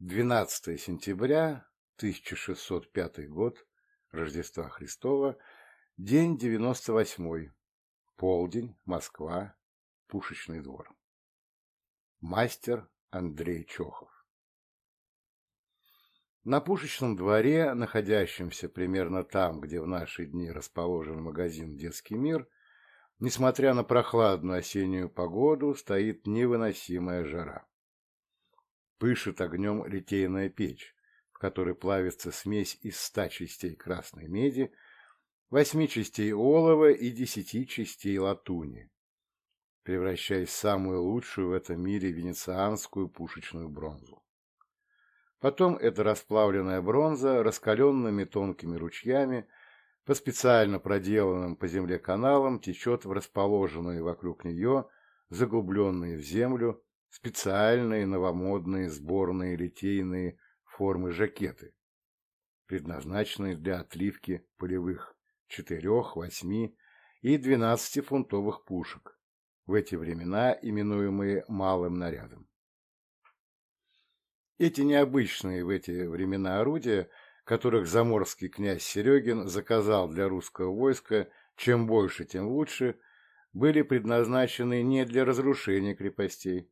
12 сентября 1605 год, Рождества Христова, день 98, полдень, Москва, Пушечный двор. Мастер Андрей Чохов На Пушечном дворе, находящемся примерно там, где в наши дни расположен магазин «Детский мир», несмотря на прохладную осеннюю погоду, стоит невыносимая жара пышет огнем литейная печь, в которой плавится смесь из ста частей красной меди, восьми частей олова и десяти частей латуни, превращаясь в самую лучшую в этом мире венецианскую пушечную бронзу. Потом эта расплавленная бронза раскаленными тонкими ручьями по специально проделанным по земле каналам течет в расположенные вокруг нее, заглубленные в землю, специальные новомодные сборные литейные формы жакеты, предназначенные для отливки полевых 4, 8 и 12-фунтовых пушек, в эти времена именуемые малым нарядом. Эти необычные в эти времена орудия, которых заморский князь Серегин заказал для русского войска чем больше, тем лучше, были предназначены не для разрушения крепостей,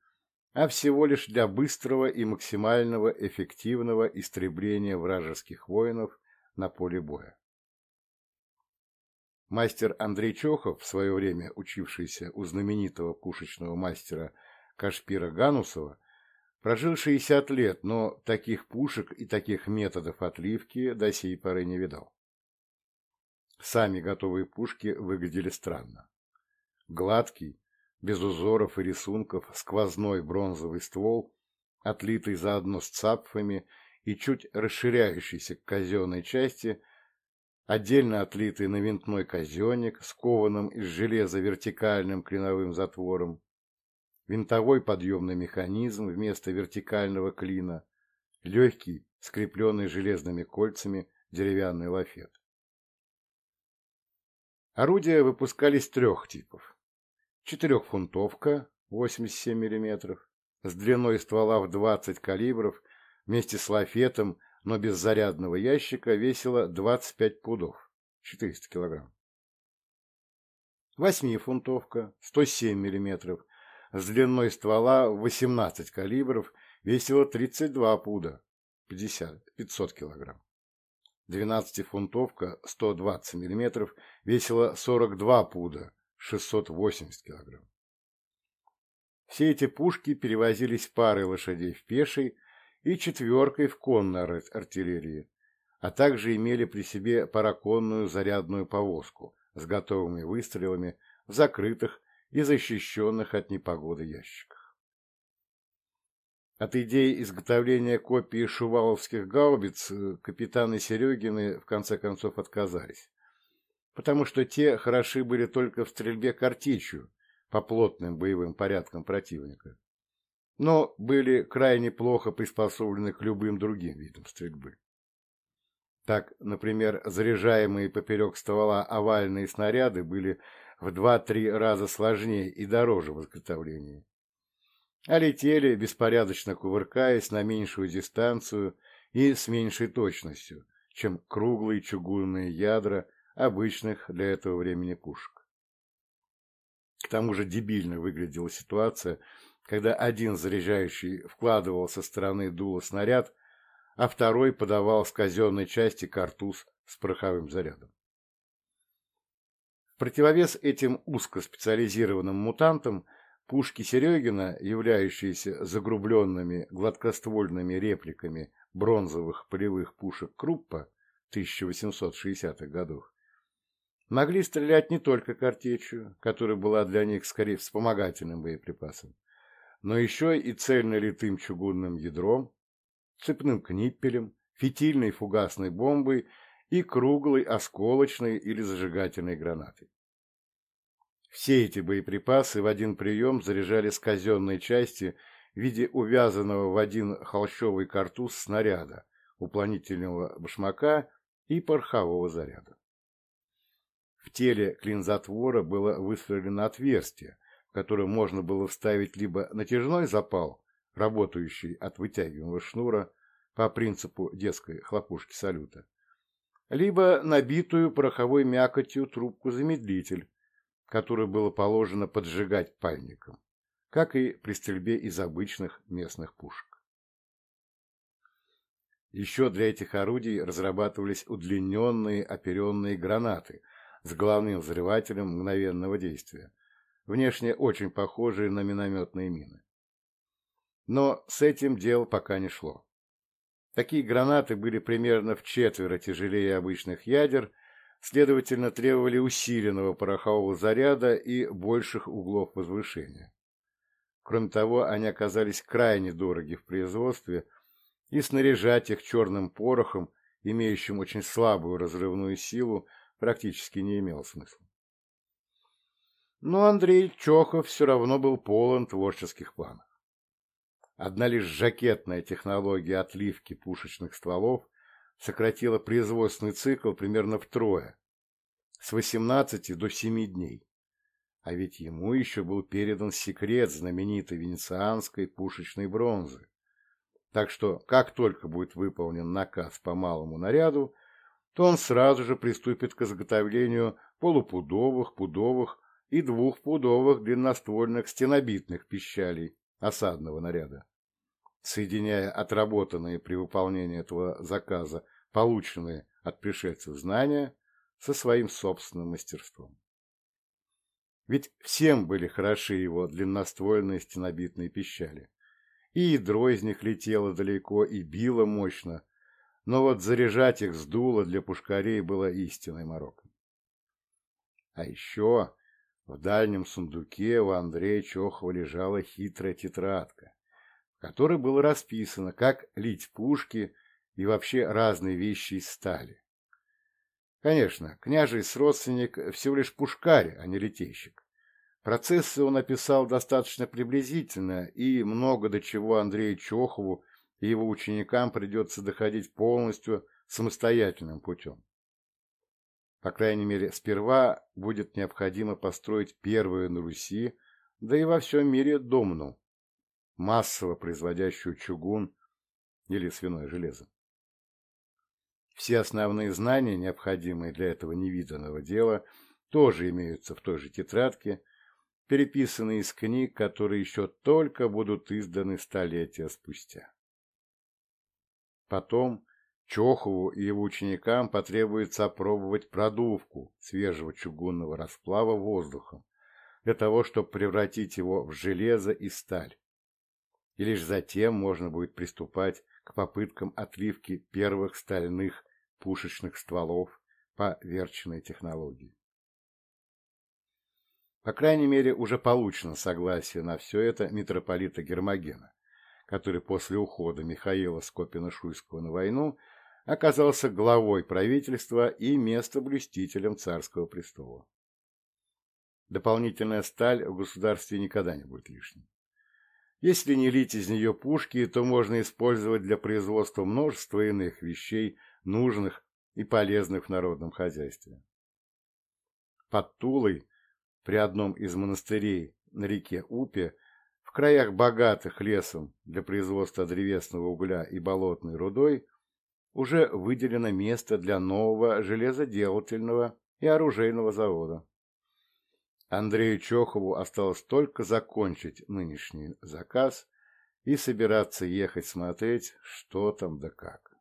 а всего лишь для быстрого и максимального эффективного истребления вражеских воинов на поле боя. Мастер Андрей Чохов, в свое время учившийся у знаменитого пушечного мастера Кашпира Ганусова, прожил 60 лет, но таких пушек и таких методов отливки до сей поры не видал. Сами готовые пушки выглядели странно. Гладкий, без узоров и рисунков, сквозной бронзовый ствол, отлитый заодно с цапфами и чуть расширяющийся к казенной части, отдельно отлитый навинтной казенник с кованым из железа вертикальным клиновым затвором, винтовой подъемный механизм вместо вертикального клина, легкий, скрепленный железными кольцами, деревянный лафет. Орудия выпускались трех типов четырехфунтовка 87 мм с длиной ствола в 20 калибров вместе с лафетом, но без зарядного ящика весила 25 пудов 400 килограмм. Восьмифунтовка 107 мм с длиной ствола в 18 калибров весила 32 пуда 50, 500 килограмм. 12-фунтовка 120 мм весила 42 пуда 680 килограмм. Все эти пушки перевозились парой лошадей в пешей и четверкой в конной артиллерии, а также имели при себе параконную зарядную повозку с готовыми выстрелами в закрытых и защищенных от непогоды ящиках. От идеи изготовления копии шуваловских гаубиц э, капитаны Серегины в конце концов отказались потому что те хороши были только в стрельбе картечью по плотным боевым порядкам противника, но были крайне плохо приспособлены к любым другим видам стрельбы. Так, например, заряжаемые поперек ствола овальные снаряды были в 2-3 раза сложнее и дороже в изготовлении, а летели, беспорядочно кувыркаясь на меньшую дистанцию и с меньшей точностью, чем круглые чугунные ядра обычных для этого времени пушек. К тому же дебильно выглядела ситуация, когда один заряжающий вкладывал со стороны дула снаряд, а второй подавал с казенной части картуз с пороховым зарядом. В противовес этим узкоспециализированным мутантам пушки Серегина, являющиеся загрубленными гладкоствольными репликами бронзовых полевых пушек Круппа 1860-х годов, могли стрелять не только картечью, которая была для них скорее вспомогательным боеприпасом, но еще и цельно-литым чугунным ядром, цепным книппелем, фитильной фугасной бомбой и круглой осколочной или зажигательной гранатой. Все эти боеприпасы в один прием заряжали с казенной части в виде увязанного в один холщовый картуз снаряда, уплотнительного башмака и порохового заряда. В теле клинзатвора было высверлено отверстие, в которое можно было вставить либо натяжной запал, работающей от вытягиваемого шнура по принципу детской хлопушки салюта, либо набитую пороховой мякотью трубку-замедлитель, которую было положено поджигать пальником, как и при стрельбе из обычных местных пушек. Еще для этих орудий разрабатывались удлиненные оперенные гранаты с главным взрывателем мгновенного действия, внешне очень похожие на минометные мины. Но с этим дело пока не шло. Такие гранаты были примерно в четверо тяжелее обычных ядер, следовательно, требовали усиленного порохового заряда и больших углов возвышения. Кроме того, они оказались крайне дороги в производстве – и снаряжать их черным порохом, имеющим очень слабую разрывную силу, практически не имело смысла. Но Андрей Чохов все равно был полон творческих планов. Одна лишь жакетная технология отливки пушечных стволов сократила производственный цикл примерно втрое, с 18 до 7 дней. А ведь ему еще был передан секрет знаменитой венецианской пушечной бронзы, так что, как только будет выполнен наказ по малому наряду, то он сразу же приступит к изготовлению полупудовых, пудовых и двухпудовых длинноствольных стенобитных пищалей осадного наряда, соединяя отработанные при выполнении этого заказа полученные от пришельцев знания со своим собственным мастерством. Ведь всем были хороши его длинноствольные стенобитные пищали, и ядро из них летело далеко и било мощно, но вот заряжать их с дула для пушкарей было истинной мороком. А еще в дальнем сундуке у Андрея Чохова лежала хитрая тетрадка, в которой было расписано, как лить пушки и вообще разные вещи из стали. Конечно, княжий родственник всего лишь пушкарь, а не литейщик. Процессы он описал достаточно приблизительно, и много до чего Андрею Чохову его ученикам придется доходить полностью самостоятельным путем. По крайней мере, сперва будет необходимо построить первую на Руси, да и во всем мире домну, массово производящую чугун или свиное железо. Все основные знания, необходимые для этого невиданного дела, тоже имеются в той же тетрадке, переписанные из книг, которые еще только будут изданы столетия спустя. Потом Чохову и его ученикам потребуется опробовать продувку свежего чугунного расплава воздухом для того, чтобы превратить его в железо и сталь. И лишь затем можно будет приступать к попыткам отливки первых стальных пушечных стволов по верченной технологии. По крайней мере, уже получено согласие на все это митрополита Гермогена, который после ухода Михаила Скопина-Шуйского на войну оказался главой правительства и местоблюстителем царского престола. Дополнительная сталь в государстве никогда не будет лишней. Если не лить из нее пушки, то можно использовать для производства множества иных вещей, нужных и полезных в народном хозяйстве. Под Тулой при одном из монастырей на реке Упе, в краях богатых лесом для производства древесного угля и болотной рудой, уже выделено место для нового железоделательного и оружейного завода. Андрею Чохову осталось только закончить нынешний заказ и собираться ехать смотреть, что там да как.